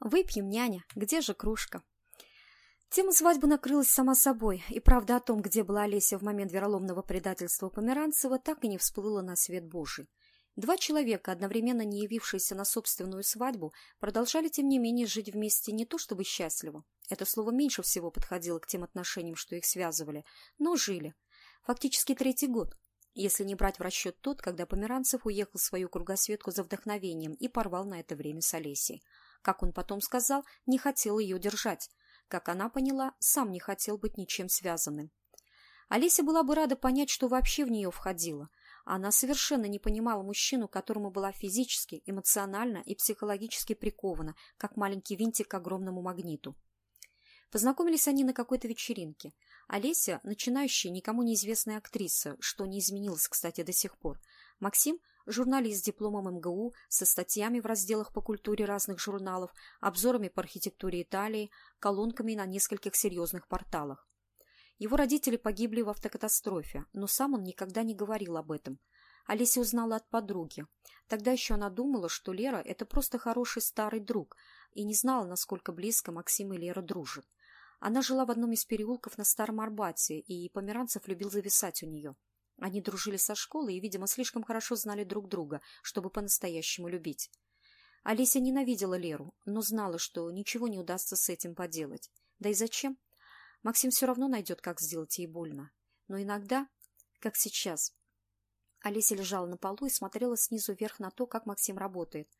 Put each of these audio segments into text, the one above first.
Выпьем, няня, где же кружка? Тема свадьбы накрылась сама собой, и правда о том, где была Олеся в момент вероломного предательства Померанцева, так и не всплыла на свет Божий. Два человека, одновременно не явившиеся на собственную свадьбу, продолжали, тем не менее, жить вместе не то чтобы счастливо. Это слово меньше всего подходило к тем отношениям, что их связывали, но жили. Фактически третий год, если не брать в расчет тот, когда Померанцев уехал в свою кругосветку за вдохновением и порвал на это время с Олесей. Как он потом сказал, не хотел ее держать. Как она поняла, сам не хотел быть ничем связанным. Олеся была бы рада понять, что вообще в нее входило. Она совершенно не понимала мужчину, которому была физически, эмоционально и психологически прикована, как маленький винтик к огромному магниту. Познакомились они на какой-то вечеринке. Олеся – начинающая, никому неизвестная актриса, что не изменилось, кстати, до сих пор. Максим – журналист с дипломом МГУ, со статьями в разделах по культуре разных журналов, обзорами по архитектуре Италии, колонками на нескольких серьезных порталах. Его родители погибли в автокатастрофе, но сам он никогда не говорил об этом. Олеся узнала от подруги. Тогда еще она думала, что Лера – это просто хороший старый друг, и не знала, насколько близко Максим и Лера дружат. Она жила в одном из переулков на Старом Арбате, и Померанцев любил зависать у нее. Они дружили со школы и, видимо, слишком хорошо знали друг друга, чтобы по-настоящему любить. Олеся ненавидела Леру, но знала, что ничего не удастся с этим поделать. Да и зачем? Максим все равно найдет, как сделать ей больно. Но иногда, как сейчас. Олеся лежала на полу и смотрела снизу вверх на то, как Максим работает.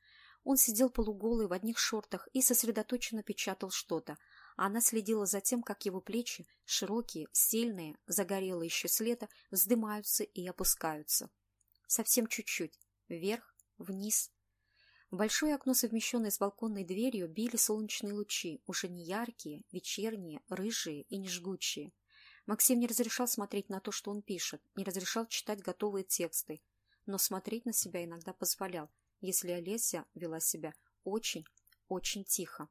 Он сидел полуголый в одних шортах и сосредоточенно печатал что-то, она следила за тем, как его плечи, широкие, сильные, загорелые еще с лета, вздымаются и опускаются. Совсем чуть-чуть. Вверх, вниз. В большое окно, совмещенное с балконной дверью, били солнечные лучи, уже не яркие, вечерние, рыжие и не жгучие. Максим не разрешал смотреть на то, что он пишет, не разрешал читать готовые тексты, но смотреть на себя иногда позволял, если Олеся вела себя очень, очень тихо.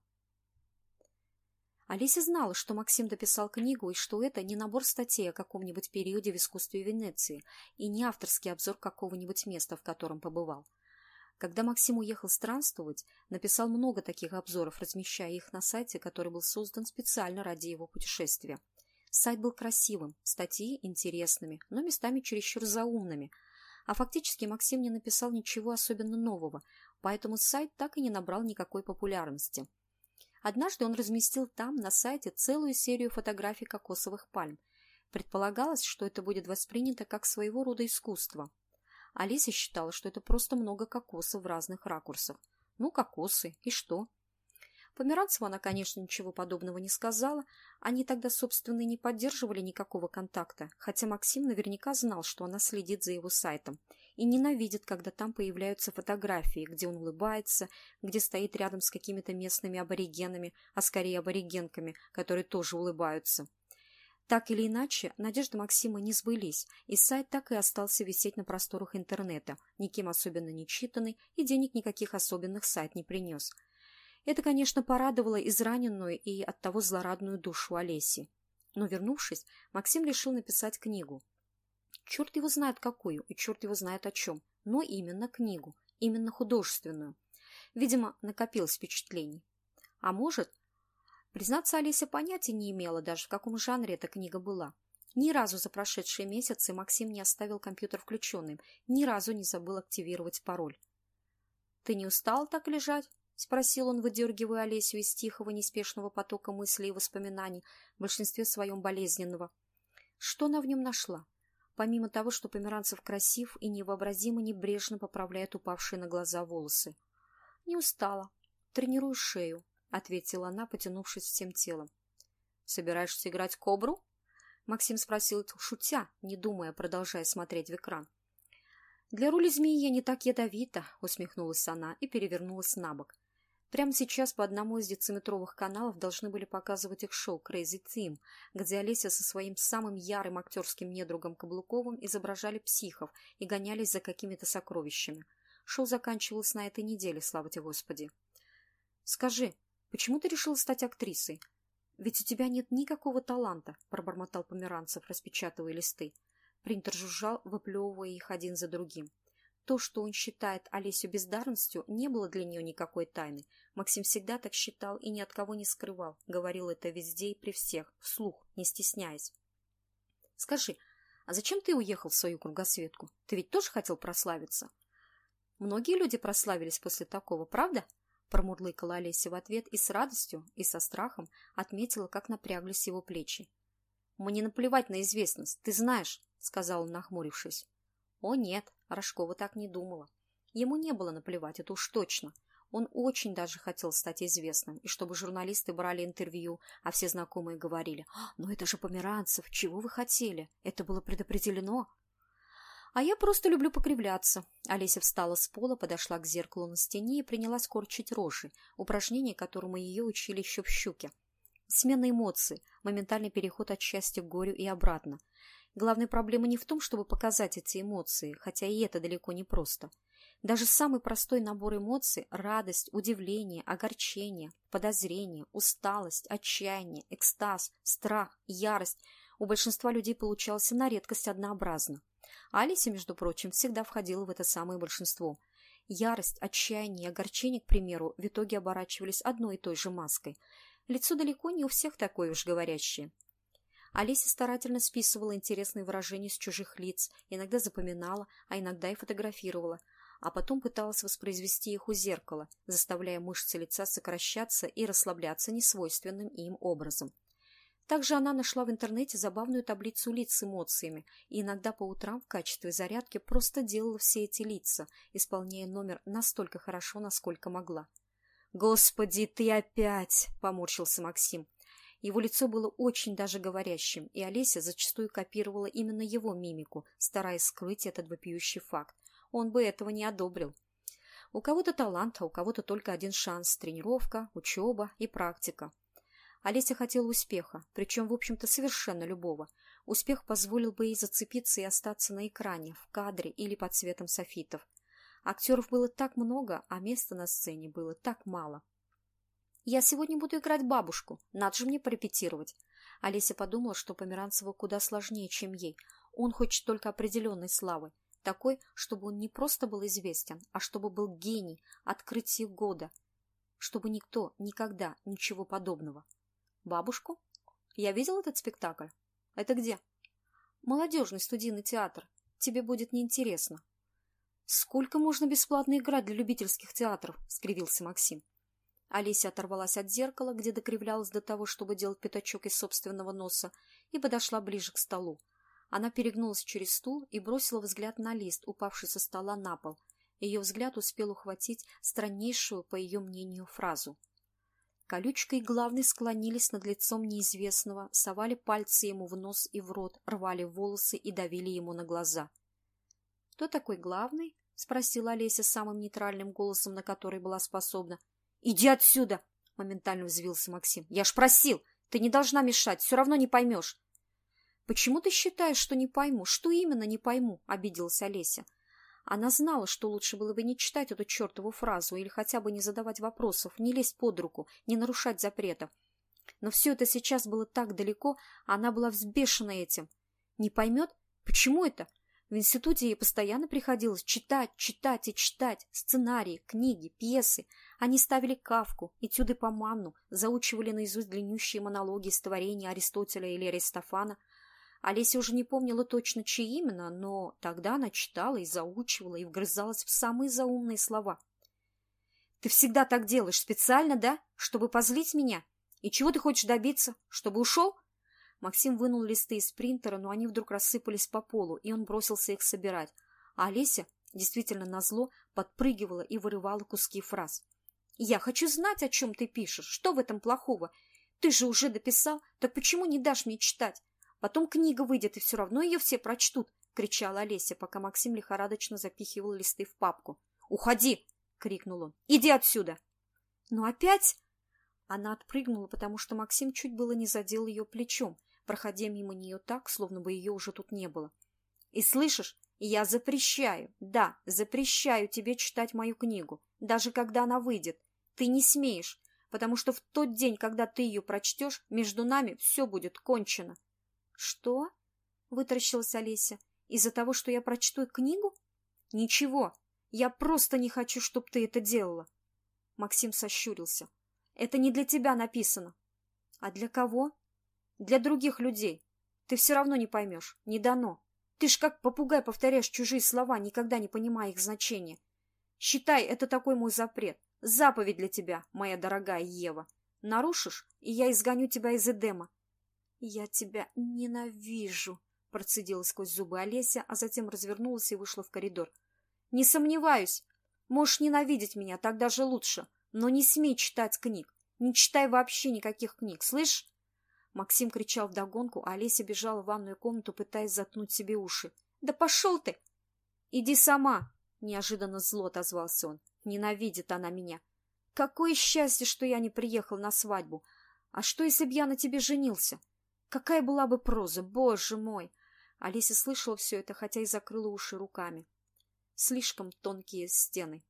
Олеся знала, что Максим дописал книгу и что это не набор статей о каком-нибудь периоде в искусстве Венеции и не авторский обзор какого-нибудь места, в котором побывал. Когда Максим уехал странствовать, написал много таких обзоров, размещая их на сайте, который был создан специально ради его путешествия. Сайт был красивым, статьи интересными, но местами чересчур заумными. А фактически Максим не написал ничего особенно нового, поэтому сайт так и не набрал никакой популярности – Однажды он разместил там, на сайте, целую серию фотографий кокосовых пальм. Предполагалось, что это будет воспринято как своего рода искусство. Алиса считала, что это просто много кокосов в разных ракурсах. Ну, кокосы, и что? Померанцеву она, конечно, ничего подобного не сказала. Они тогда, собственно, и не поддерживали никакого контакта, хотя Максим наверняка знал, что она следит за его сайтом и ненавидит, когда там появляются фотографии, где он улыбается, где стоит рядом с какими-то местными аборигенами, а скорее аборигенками, которые тоже улыбаются. Так или иначе, надежды Максима не сбылись, и сайт так и остался висеть на просторах интернета, никем особенно не читанный, и денег никаких особенных сайт не принес – это, конечно, порадовало израненную и оттого злорадную душу Олеси. Но, вернувшись, Максим решил написать книгу. Черт его знает какую, и черт его знает о чем, но именно книгу, именно художественную. Видимо, накопилось впечатлений. А может, признаться, Олеся понятия не имела даже, в каком жанре эта книга была. Ни разу за прошедшие месяцы Максим не оставил компьютер включенным, ни разу не забыл активировать пароль. «Ты не устал так лежать?» — спросил он, выдергивая Олесю из тихого, неспешного потока мыслей и воспоминаний, в большинстве своем болезненного. Что она в нем нашла? Помимо того, что Померанцев красив и невообразимо небрежно поправляет упавшие на глаза волосы. — Не устала. Тренирую шею, — ответила она, потянувшись всем телом. — Собираешься играть кобру? Максим спросил, шутя, не думая, продолжая смотреть в экран. — Для роли змеи я не так ядовита, — усмехнулась она и перевернулась на бок. Прямо сейчас по одному из дециметровых каналов должны были показывать их шоу «Crazy Team», где Олеся со своим самым ярым актерским недругом Каблуковым изображали психов и гонялись за какими-то сокровищами. Шоу заканчивалось на этой неделе, слава тебе Господи. «Скажи, почему ты решила стать актрисой? Ведь у тебя нет никакого таланта», — пробормотал Померанцев, распечатывая листы. Принтер жужжал, выплевывая их один за другим. То, что он считает Олесю бездарностью, не было для нее никакой тайны. Максим всегда так считал и ни от кого не скрывал. Говорил это везде и при всех, вслух, не стесняясь. «Скажи, а зачем ты уехал в свою кругосветку? Ты ведь тоже хотел прославиться?» «Многие люди прославились после такого, правда?» Промурлыкала Олеся в ответ и с радостью, и со страхом отметила, как напряглись его плечи. «Мне наплевать на известность, ты знаешь», — сказал он, нахмурившись. О нет, Рожкова так не думала. Ему не было наплевать, это уж точно. Он очень даже хотел стать известным, и чтобы журналисты брали интервью, а все знакомые говорили, «Ну это же Померанцев, чего вы хотели? Это было предопределено». А я просто люблю покривляться. Олеся встала с пола, подошла к зеркалу на стене и принялась корчить рожи, упражнение, которому ее учили еще в щуке. Смена эмоций, моментальный переход от счастья к горю и обратно. Главная проблема не в том, чтобы показать эти эмоции, хотя и это далеко не просто. Даже самый простой набор эмоций – радость, удивление, огорчение, подозрение, усталость, отчаяние, экстаз, страх, ярость – у большинства людей получался на редкость однообразно. Алиса, между прочим, всегда входила в это самое большинство. Ярость, отчаяние огорчение, к примеру, в итоге оборачивались одной и той же маской. Лицо далеко не у всех такое уж говорящее. Олеся старательно списывала интересные выражения с чужих лиц, иногда запоминала, а иногда и фотографировала, а потом пыталась воспроизвести их у зеркала, заставляя мышцы лица сокращаться и расслабляться несвойственным им образом. Также она нашла в интернете забавную таблицу лиц с эмоциями и иногда по утрам в качестве зарядки просто делала все эти лица, исполняя номер настолько хорошо, насколько могла. «Господи, ты опять!» — поморщился Максим. Его лицо было очень даже говорящим, и Олеся зачастую копировала именно его мимику, стараясь скрыть этот вопиющий факт. Он бы этого не одобрил. У кого-то талант, а у кого-то только один шанс – тренировка, учеба и практика. Олеся хотела успеха, причем, в общем-то, совершенно любого. Успех позволил бы ей зацепиться и остаться на экране, в кадре или под цветом софитов. Актеров было так много, а места на сцене было так мало. Я сегодня буду играть бабушку. Надо же мне порепетировать. Олеся подумала, что Померанцеву куда сложнее, чем ей. Он хочет только определенной славы. Такой, чтобы он не просто был известен, а чтобы был гений, открытие года. Чтобы никто никогда ничего подобного. Бабушку? Я видел этот спектакль. Это где? Молодежный студийный театр. Тебе будет неинтересно. Сколько можно бесплатно играть для любительских театров? Скривился Максим. Олеся оторвалась от зеркала, где докривлялась до того, чтобы делать пятачок из собственного носа, и подошла ближе к столу. Она перегнулась через стул и бросила взгляд на лист, упавший со стола на пол. Ее взгляд успел ухватить страннейшую, по ее мнению, фразу. Колючка и главный склонились над лицом неизвестного, совали пальцы ему в нос и в рот, рвали волосы и давили ему на глаза. — Кто такой главный? — спросила Олеся самым нейтральным голосом, на который была способна. «Иди отсюда!» — моментально взвился Максим. «Я ж просил! Ты не должна мешать, все равно не поймешь!» «Почему ты считаешь, что не пойму? Что именно не пойму?» — обиделась Олеся. Она знала, что лучше было бы не читать эту чертову фразу или хотя бы не задавать вопросов, не лезть под руку, не нарушать запретов. Но все это сейчас было так далеко, она была взбешена этим. Не поймет? Почему это? В институте ей постоянно приходилось читать, читать и читать сценарии, книги, пьесы. Они ставили кавку, этюды по манну, заучивали наизусть длиннющие монологи из творения Аристотеля или Аристофана. Олеся уже не помнила точно, чьи именно, но тогда она читала и заучивала, и вгрызалась в самые заумные слова. «Ты всегда так делаешь, специально, да? Чтобы позлить меня? И чего ты хочешь добиться? Чтобы ушел?» Максим вынул листы из принтера, но они вдруг рассыпались по полу, и он бросился их собирать. А Олеся, действительно назло, подпрыгивала и вырывала куски фраз. «Я хочу знать, о чем ты пишешь. Что в этом плохого? Ты же уже дописал, так почему не дашь мне читать? Потом книга выйдет, и все равно ее все прочтут!» — кричала Олеся, пока Максим лихорадочно запихивал листы в папку. «Уходи!» — крикнул он. «Иди отсюда!» «Ну опять?» Она отпрыгнула, потому что Максим чуть было не задел ее плечом, проходя мимо нее так, словно бы ее уже тут не было. «И слышишь, я запрещаю, да, запрещаю тебе читать мою книгу, даже когда она выйдет. Ты не смеешь, потому что в тот день, когда ты ее прочтешь, между нами все будет кончено». «Что?» — вытаращилась Олеся. «Из-за того, что я прочту книгу?» Ничего. Я просто не хочу, чтобы ты это делала. Максим сощурился. Это не для тебя написано. А для кого? Для других людей. Ты все равно не поймешь. Не дано. Ты ж как попугай повторяешь чужие слова, никогда не понимая их значения. Считай, это такой мой запрет. Заповедь для тебя, моя дорогая Ева. Нарушишь, и я изгоню тебя из Эдема. Я тебя ненавижу, процедила сквозь зубы Олеся, а затем развернулась и вышла в коридор. Не сомневаюсь. Можешь ненавидеть меня, так даже лучше. Но не смей читать книг. Не читай вообще никаких книг, слышь? Максим кричал вдогонку, а Олеся бежала в ванную комнату, пытаясь заткнуть себе уши. «Да пошел ты!» «Иди сама!» — неожиданно зло отозвался он. «Ненавидит она меня. Какое счастье, что я не приехал на свадьбу! А что, если б я на тебе женился? Какая была бы проза, боже мой!» Олеся слышала все это, хотя и закрыла уши руками. Слишком тонкие стены.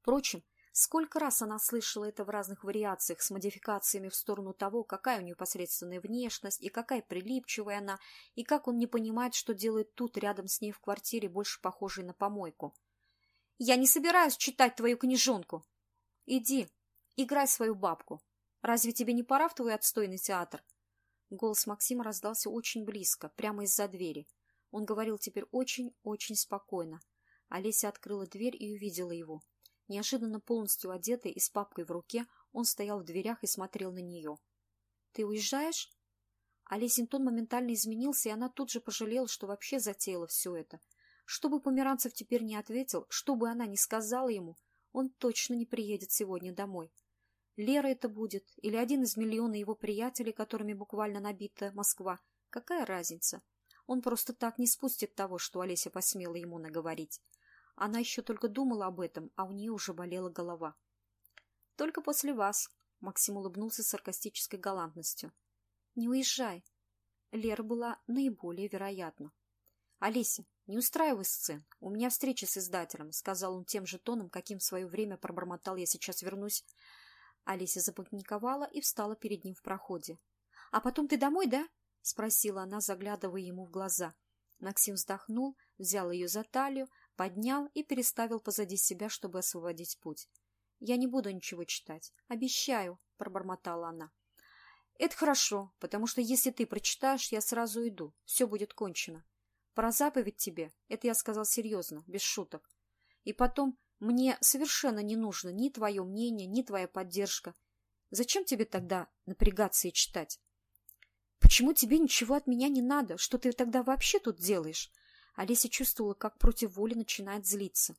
Впрочем, Сколько раз она слышала это в разных вариациях с модификациями в сторону того, какая у нее посредственная внешность, и какая прилипчивая она, и как он не понимает, что делает тут, рядом с ней в квартире, больше похожей на помойку. «Я не собираюсь читать твою книжонку!» «Иди, играй свою бабку. Разве тебе не пора в твой отстойный театр?» Голос Максима раздался очень близко, прямо из-за двери. Он говорил теперь очень-очень спокойно. Олеся открыла дверь и увидела его. Неожиданно полностью одетый и с папкой в руке, он стоял в дверях и смотрел на нее. — Ты уезжаешь? Олесин тон моментально изменился, и она тут же пожалела, что вообще затеяла все это. Что бы Померанцев теперь не ответил, что бы она ни сказала ему, он точно не приедет сегодня домой. Лера это будет, или один из миллиона его приятелей, которыми буквально набита Москва. Какая разница? Он просто так не спустит того, что Олеся посмела ему наговорить. Она еще только думала об этом, а у нее уже болела голова. «Только после вас», — Максим улыбнулся саркастической галантностью. «Не уезжай». Лера была наиболее вероятна. «Олеся, не устраивай сцен. У меня встреча с издателем», — сказал он тем же тоном, каким в свое время пробормотал «я сейчас вернусь». Олеся запаниковала и встала перед ним в проходе. «А потом ты домой, да?» — спросила она, заглядывая ему в глаза. Максим вздохнул, взял ее за талию, поднял и переставил позади себя, чтобы освободить путь. «Я не буду ничего читать. Обещаю», — пробормотала она. «Это хорошо, потому что если ты прочитаешь, я сразу иду. Все будет кончено. Про заповедь тебе, это я сказал серьезно, без шуток. И потом, мне совершенно не нужно ни твое мнение, ни твоя поддержка. Зачем тебе тогда напрягаться и читать? Почему тебе ничего от меня не надо? Что ты тогда вообще тут делаешь? Олеся чувствовала, как против воли начинает злиться.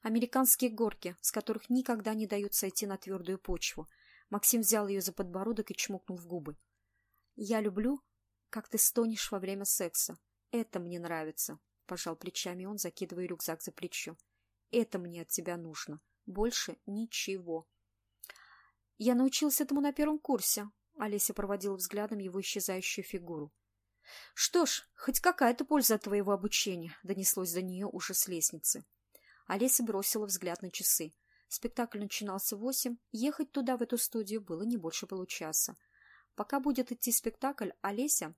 Американские горки, с которых никогда не дают сойти на твердую почву. Максим взял ее за подбородок и чмокнул в губы. «Я люблю, как ты стонешь во время секса. Это мне нравится», — пожал плечами он, закидывая рюкзак за плечо. «Это мне от тебя нужно. Больше ничего». «Я научился этому на первом курсе», — Олеся проводила взглядом его исчезающую фигуру. «Что ж, хоть какая-то польза от твоего обучения», — донеслось до нее уже с лестницы. Олеся бросила взгляд на часы. Спектакль начинался в восемь, ехать туда, в эту студию, было не больше получаса. Пока будет идти спектакль, Олеся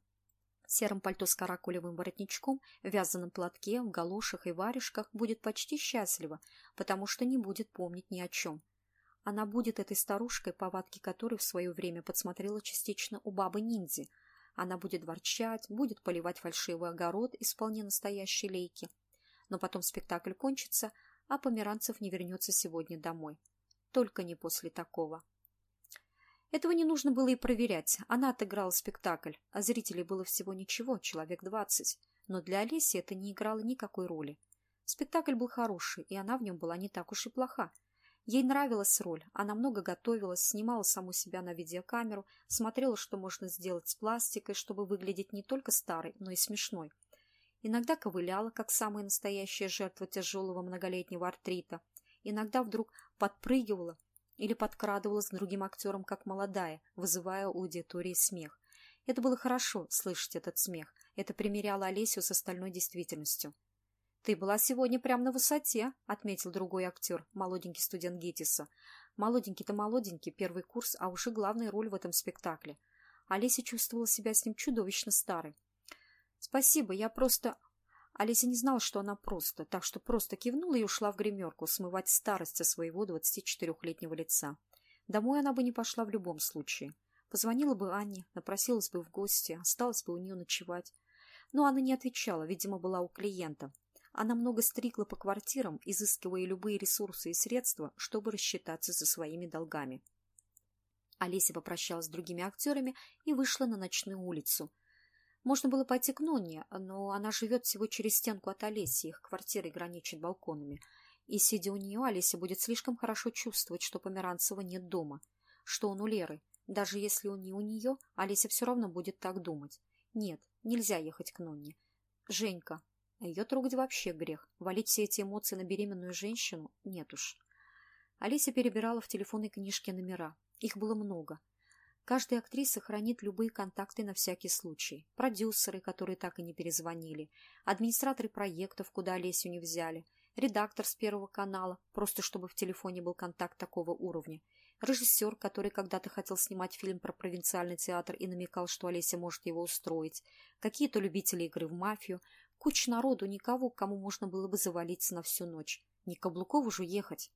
в сером пальто с каракулевым воротничком, в вязаном платке, в галошах и варежках будет почти счастлива, потому что не будет помнить ни о чем. Она будет этой старушкой, повадки которой в свое время подсмотрела частично у бабы-ниндзи — она будет ворчать, будет поливать фальшивый огород из вполне настоящей лейки. Но потом спектакль кончится, а Померанцев не вернется сегодня домой. Только не после такого. Этого не нужно было и проверять. Она отыграла спектакль, а зрителей было всего ничего, человек двадцать. Но для Олеси это не играло никакой роли. Спектакль был хороший, и она в нем была не так уж и плоха. Ей нравилась роль, она много готовилась, снимала саму себя на видеокамеру, смотрела, что можно сделать с пластикой, чтобы выглядеть не только старой, но и смешной. Иногда ковыляла, как самая настоящая жертва тяжелого многолетнего артрита. Иногда вдруг подпрыгивала или подкрадывалась к другим актерам, как молодая, вызывая у аудитории смех. Это было хорошо, слышать этот смех. Это примеряло Олесю с остальной действительностью. «Ты была сегодня прямо на высоте», — отметил другой актер, молоденький студент Геттиса. Молоденький-то молоденький, первый курс, а уже главная роль в этом спектакле. Олеся чувствовала себя с ним чудовищно старой. «Спасибо, я просто...» Олеся не знала, что она просто, так что просто кивнула и ушла в гримерку смывать старость со своего 24-летнего лица. Домой она бы не пошла в любом случае. Позвонила бы Анне, напросилась бы в гости, осталась бы у нее ночевать. Но она не отвечала, видимо, была у клиента. Она много стригла по квартирам, изыскивая любые ресурсы и средства, чтобы рассчитаться со своими долгами. Олеся попрощалась с другими актерами и вышла на ночную улицу. Можно было пойти к Нонне, но она живет всего через стенку от Олеси, их квартиры граничат балконами. И, сидя у нее, Олеся будет слишком хорошо чувствовать, что Померанцева нет дома, что он у Леры. Даже если он не у нее, Олеся все равно будет так думать. Нет, нельзя ехать к Нонне. Женька. Ее трогать вообще грех. Валить все эти эмоции на беременную женщину – нет уж. Олеся перебирала в телефонной книжке номера. Их было много. Каждая актриса хранит любые контакты на всякий случай. Продюсеры, которые так и не перезвонили, администраторы проектов, куда Олесю не взяли, редактор с Первого канала, просто чтобы в телефоне был контакт такого уровня, режиссер, который когда-то хотел снимать фильм про провинциальный театр и намекал, что Олеся может его устроить, какие-то любители игры в мафию, куча народу, никого, кому можно было бы завалиться на всю ночь. Не Каблукову же ехать.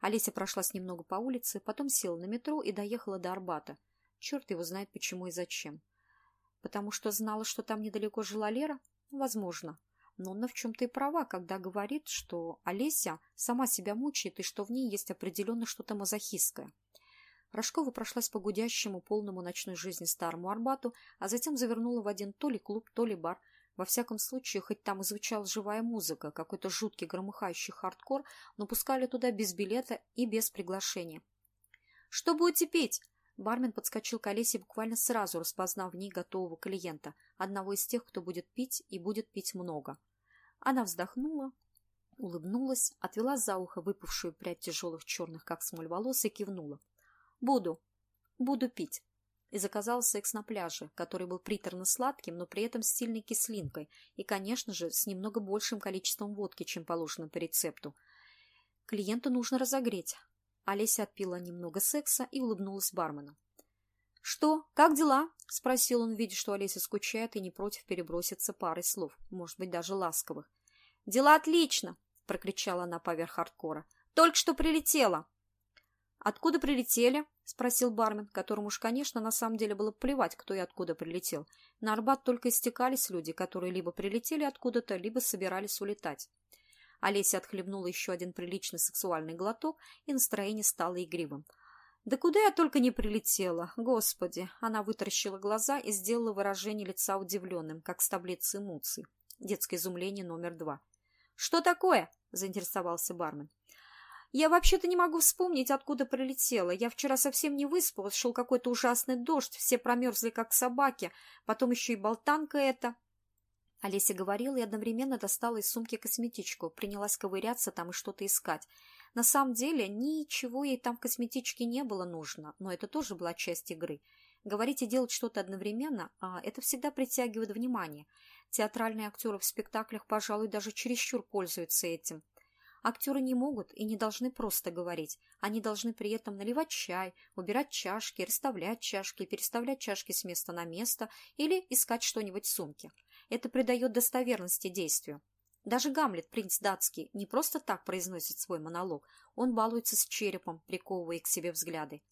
Олеся прошлась немного по улице, потом села на метро и доехала до Арбата. Черт его знает, почему и зачем. Потому что знала, что там недалеко жила Лера? Возможно. Но она в чем-то и права, когда говорит, что Олеся сама себя мучает и что в ней есть определенно что-то мазохистское. Рожкова прошлась по гудящему, полному ночной жизни старому Арбату, а затем завернула в один то ли клуб, то ли бар, во всяком случае, хоть там и звучала живая музыка, какой-то жуткий громыхающий хардкор, но пускали туда без билета и без приглашения. «Что будете пить?» Бармен подскочил к Олесе буквально сразу, распознав в ней готового клиента, одного из тех, кто будет пить и будет пить много. Она вздохнула, улыбнулась, отвела за ухо выпавшую прядь тяжелых черных, как смоль волос, и кивнула. «Буду. Буду пить» и заказал секс на пляже, который был приторно-сладким, но при этом с сильной кислинкой и, конечно же, с немного большим количеством водки, чем положено по рецепту. Клиенту нужно разогреть. Олеся отпила немного секса и улыбнулась бармену. «Что? Как дела?» — спросил он, видя, что Олеся скучает и не против переброситься парой слов, может быть, даже ласковых. «Дела отлично!» — прокричала она поверх хардкора. «Только что прилетела!» «Откуда прилетели?» — спросил бармен, которому уж, конечно, на самом деле было плевать, кто и откуда прилетел. На Арбат только истекались люди, которые либо прилетели откуда-то, либо собирались улетать. Олеся отхлебнула еще один приличный сексуальный глоток, и настроение стало игривым. «Да куда я только не прилетела! Господи!» Она вытаращила глаза и сделала выражение лица удивленным, как с таблицы эмоций. Детское изумление номер два. «Что такое?» – заинтересовался бармен. Я вообще-то не могу вспомнить, откуда прилетела. Я вчера совсем не выспалась, шел какой-то ужасный дождь, все промерзли, как собаки. Потом еще и болтанка эта. Олеся говорила и одновременно достала из сумки косметичку, принялась ковыряться там и что-то искать. На самом деле ничего ей там в косметичке не было нужно, но это тоже была часть игры. Говорить и делать что-то одновременно а это всегда притягивает внимание. Театральные актеры в спектаклях, пожалуй, даже чересчур пользуются этим. Актеры не могут и не должны просто говорить. Они должны при этом наливать чай, убирать чашки, расставлять чашки, переставлять чашки с места на место или искать что-нибудь в сумке. Это придает достоверности действию. Даже Гамлет, принц датский, не просто так произносит свой монолог. Он балуется с черепом, приковывая к себе взгляды.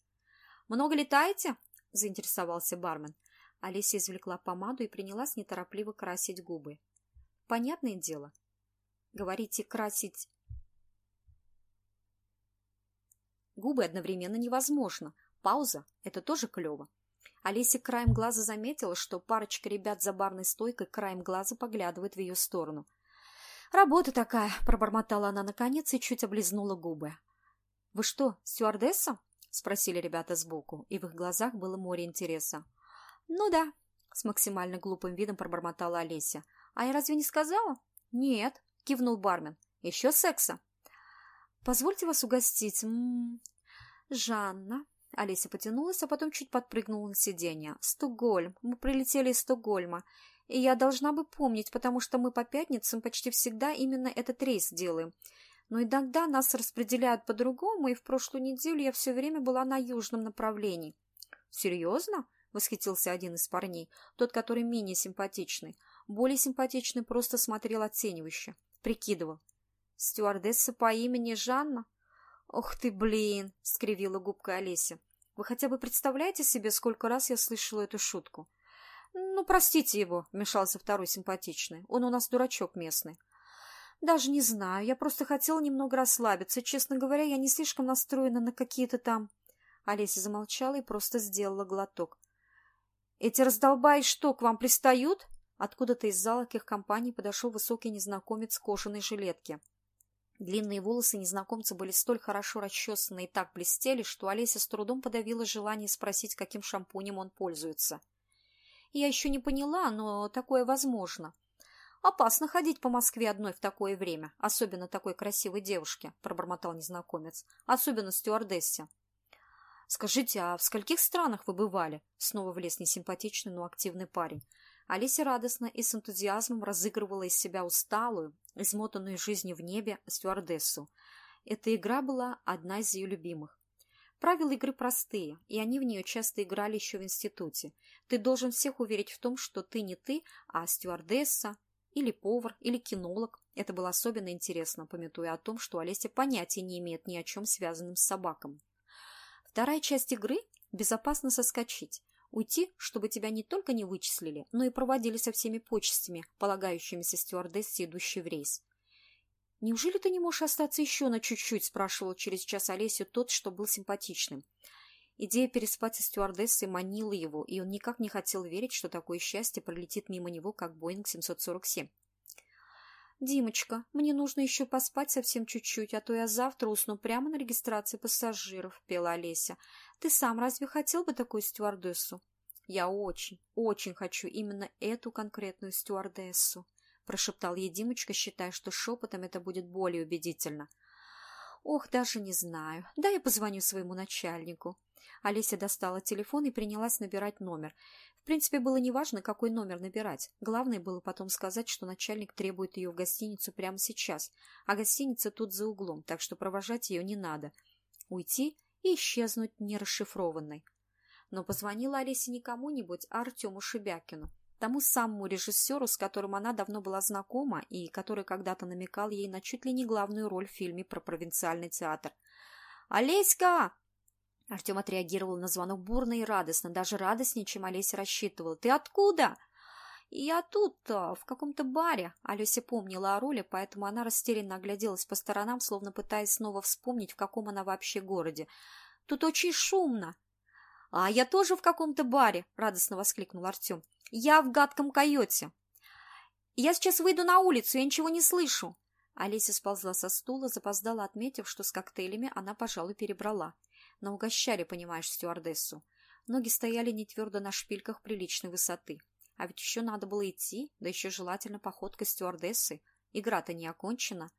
«Много летаете?» – заинтересовался бармен. Олеся извлекла помаду и принялась неторопливо красить губы. «Понятное дело. Говорите, красить Губы одновременно невозможно. Пауза – это тоже клево. Олеся краем глаза заметила, что парочка ребят за барной стойкой краем глаза поглядывает в ее сторону. «Работа такая!» – пробормотала она наконец и чуть облизнула губы. «Вы что, стюардесса?» – спросили ребята сбоку, и в их глазах было море интереса. «Ну да», – с максимально глупым видом пробормотала Олеся. «А я разве не сказала?» «Нет», – кивнул бармен. «Еще секса». «Позвольте вас угостить. М -м -м. Жанна». Олеся потянулась, а потом чуть подпрыгнула на сиденье. «Стокгольм. Мы прилетели из Стокгольма. И я должна бы помнить, потому что мы по пятницам почти всегда именно этот рейс делаем. Но иногда нас распределяют по-другому, и в прошлую неделю я все время была на южном направлении». «Серьезно?» — восхитился один из парней, тот, который менее симпатичный. Более симпатичный просто смотрел оценивающе, прикидывал. «Стюардесса по имени Жанна?» «Ох ты, блин!» — скривила губка Олеся. «Вы хотя бы представляете себе, сколько раз я слышала эту шутку?» «Ну, простите его», — вмешался второй симпатичный. «Он у нас дурачок местный». «Даже не знаю. Я просто хотела немного расслабиться. Честно говоря, я не слишком настроена на какие-то там...» Олеся замолчала и просто сделала глоток. «Эти раздолбаи что, к вам пристают?» Откуда-то из зала их компании подошел высокий незнакомец в кожаной жилетке. Длинные волосы незнакомца были столь хорошо расчесаны и так блестели, что Олеся с трудом подавила желание спросить, каким шампунем он пользуется. «Я еще не поняла, но такое возможно. Опасно ходить по Москве одной в такое время, особенно такой красивой девушке», — пробормотал незнакомец. «Особенно стюардессе». «Скажите, а в скольких странах вы бывали?» Снова влез несимпатичный, но активный парень. Алиса радостно и с энтузиазмом разыгрывала из себя усталую, измотанную жизнью в небе стюардессу. Эта игра была одна из ее любимых. Правила игры простые, и они в нее часто играли еще в институте. Ты должен всех уверить в том, что ты не ты, а стюардесса, или повар, или кинолог. Это было особенно интересно, пометуя о том, что Олеся понятия не имеет ни о чем связанном с собаком. Вторая часть игры – безопасно соскочить. Уйти, чтобы тебя не только не вычислили, но и проводили со всеми почестями, полагающимися стюардессе, идущей в рейс. «Неужели ты не можешь остаться еще на чуть-чуть?» – спрашивал через час Олесю тот, что был симпатичным. Идея переспать со стюардессой манила его, и он никак не хотел верить, что такое счастье пролетит мимо него, как Боинг 747. «Димочка, мне нужно еще поспать совсем чуть-чуть, а то я завтра усну прямо на регистрации пассажиров», — пела Олеся. «Ты сам разве хотел бы такую стюардессу?» «Я очень, очень хочу именно эту конкретную стюардессу», — прошептал ей Димочка, считая, что шепотом это будет более убедительно. «Ох, даже не знаю. Да я позвоню своему начальнику». Олеся достала телефон и принялась набирать номер. В принципе, было неважно, какой номер набирать. Главное было потом сказать, что начальник требует ее в гостиницу прямо сейчас, а гостиница тут за углом, так что провожать ее не надо. Уйти и исчезнуть нерасшифрованной. Но позвонила Олеся не кому-нибудь, а Артему Шебякину, тому самому режиссеру, с которым она давно была знакома и который когда-то намекал ей на чуть ли не главную роль в фильме про провинциальный театр. «Олеська!» Артем отреагировал на звонок бурно и радостно, даже радостнее, чем Олеся рассчитывала. «Ты откуда?» «Я тут, в каком-то баре», — Олеся помнила о роли, поэтому она растерянно огляделась по сторонам, словно пытаясь снова вспомнить, в каком она вообще городе. «Тут очень шумно». «А я тоже в каком-то баре», — радостно воскликнул Артем. «Я в гадком койоте». «Я сейчас выйду на улицу, я ничего не слышу». Олеся сползла со стула, запоздала, отметив, что с коктейлями она, пожалуй, перебрала. Наугощали, понимаешь, стюардессу. Ноги стояли не твердо на шпильках приличной высоты. А ведь еще надо было идти, да еще желательно походкой стюардессы. Игра-то не окончена.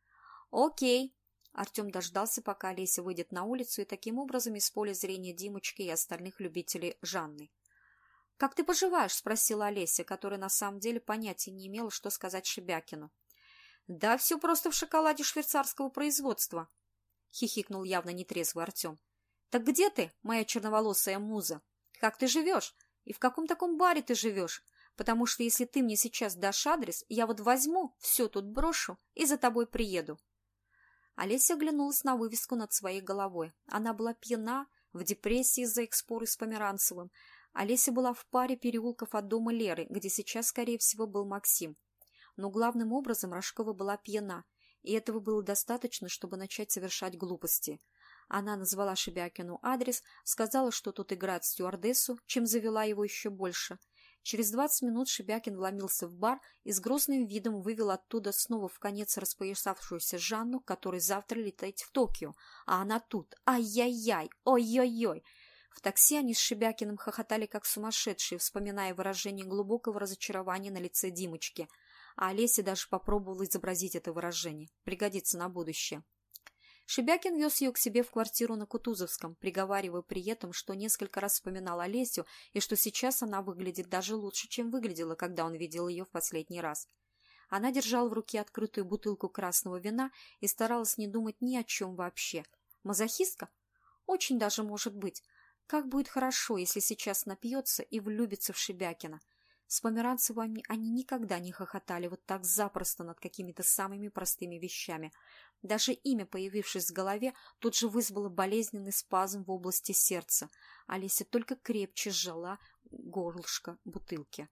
Окей. Артем дождался, пока Олеся выйдет на улицу, и таким образом из поля зрения Димочки и остальных любителей Жанны. «Как ты поживаешь?» – спросила Олеся, которая на самом деле понятия не имела, что сказать Шебякину. «Да все просто в шоколаде швейцарского производства», – хихикнул явно нетрезвый Артем. Так где ты, моя черноволосая муза? Как ты живешь? И в каком таком баре ты живешь? Потому что если ты мне сейчас дашь адрес, я вот возьму, все тут брошу и за тобой приеду. Олеся оглянулась на вывеску над своей головой. Она была пьяна, в депрессии из-за их споры с Померанцевым. Олеся была в паре переулков от дома Леры, где сейчас, скорее всего, был Максим. Но главным образом Рожкова была пьяна, и этого было достаточно, чтобы начать совершать глупости. Она назвала Шебякину адрес, сказала, что тут играет стюардессу, чем завела его еще больше. Через двадцать минут Шебякин вломился в бар и с грозным видом вывел оттуда снова в конец распоясавшуюся Жанну, которой завтра лететь в Токио. А она тут. Ай-яй-яй! Ой-ой-ой! В такси они с Шебякиным хохотали как сумасшедшие, вспоминая выражение глубокого разочарования на лице Димочки. А Олеся даже попробовала изобразить это выражение. Пригодится на будущее. Шебякин вез ее к себе в квартиру на Кутузовском, приговаривая при этом, что несколько раз вспоминал Олесю и что сейчас она выглядит даже лучше, чем выглядела, когда он видел ее в последний раз. Она держала в руке открытую бутылку красного вина и старалась не думать ни о чем вообще. Мазохистка? Очень даже может быть. Как будет хорошо, если сейчас напьется и влюбится в Шебякина. С Померанцевыми они никогда не хохотали вот так запросто над какими-то самыми простыми вещами. Даже имя, появившись в голове, тут же вызвало болезненный спазм в области сердца. Олеся только крепче сжала горлышко бутылки.